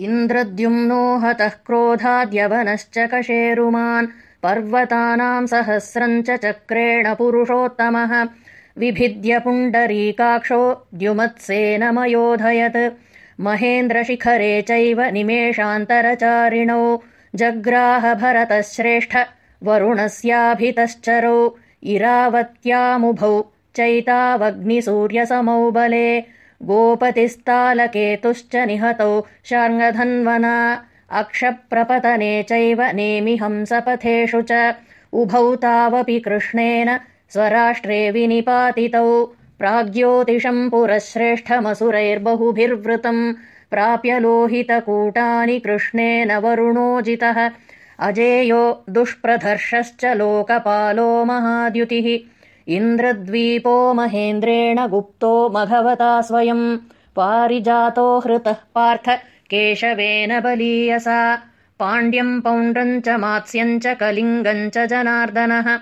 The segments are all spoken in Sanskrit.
इन्द्रद्युम्नो हतः क्रोधाद्यवनश्च कशेरुमान् पर्वतानाम् सहस्रम् चक्रेण पुरुषोत्तमः। विभिद्य पुण्डरीकाक्षो द्युमत्सेनमयोधयत्। महेन्द्रशिखरे चैव निमेषान्तरचारिणौ। जग्राह भरतश्रेष्ठ वरुणस्याभितश्चरौ। इरावत्यामुभौ चैतावग्निसूर्यसमौ बले गोपतिस्तालकेतुश्च निहतौ शार्ङ्गधन्वना अक्षप्रपतने चैव नेमिहंसपथेषु च उभौ तावपि कृष्णेन स्वराष्ट्रे विनिपातितौ प्राग्ज्योतिषम् पुरश्रेष्ठमसुरैर्बहुभिर्वृतम् प्राप्य लोहितकूटानि कृष्णेन वरुणोजितः अजेयो दुष्प्रधर्षश्च लोकपालो महाद्युतिः इन्द्रद्वीपो महेन्द्रेण गुप्तो मघवता स्वयम् पारिजातो हृतः पार्थ केशवेन बलीयसा पाण्ड्यम् पौण्ड्रम् च मात्स्यम् च कलिङ्गम् च जनार्दनः।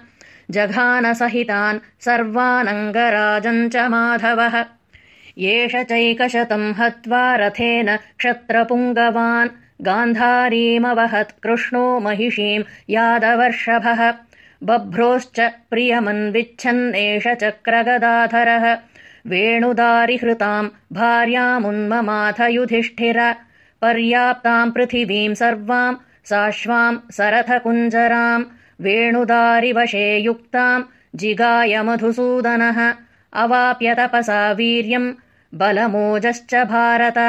जघानसहितान् सर्वानङ्गराजम् च माधवः। एष चैकशतम् हत्वा रथेन क्षत्रपुङ्गवान्। गान्धारीमवहत् कृष्णो महिषीम् यादवर्षभः बभ्रोश्च प्रियमन्विच्छन्नेष चक्रगदाधरः। वेणुदारिहृताम् भार्यामुन्ममाथ युधिष्ठिर पर्याप्ताम् पृथिवीम् सर्वाम् साश्वाम् सरथकुञ्जराम्। वेणुदारिवशे युक्ताम् जिगाय मधुसूदनः। अवाप्य तपसा वीर्यम् बलमोजश्च भारत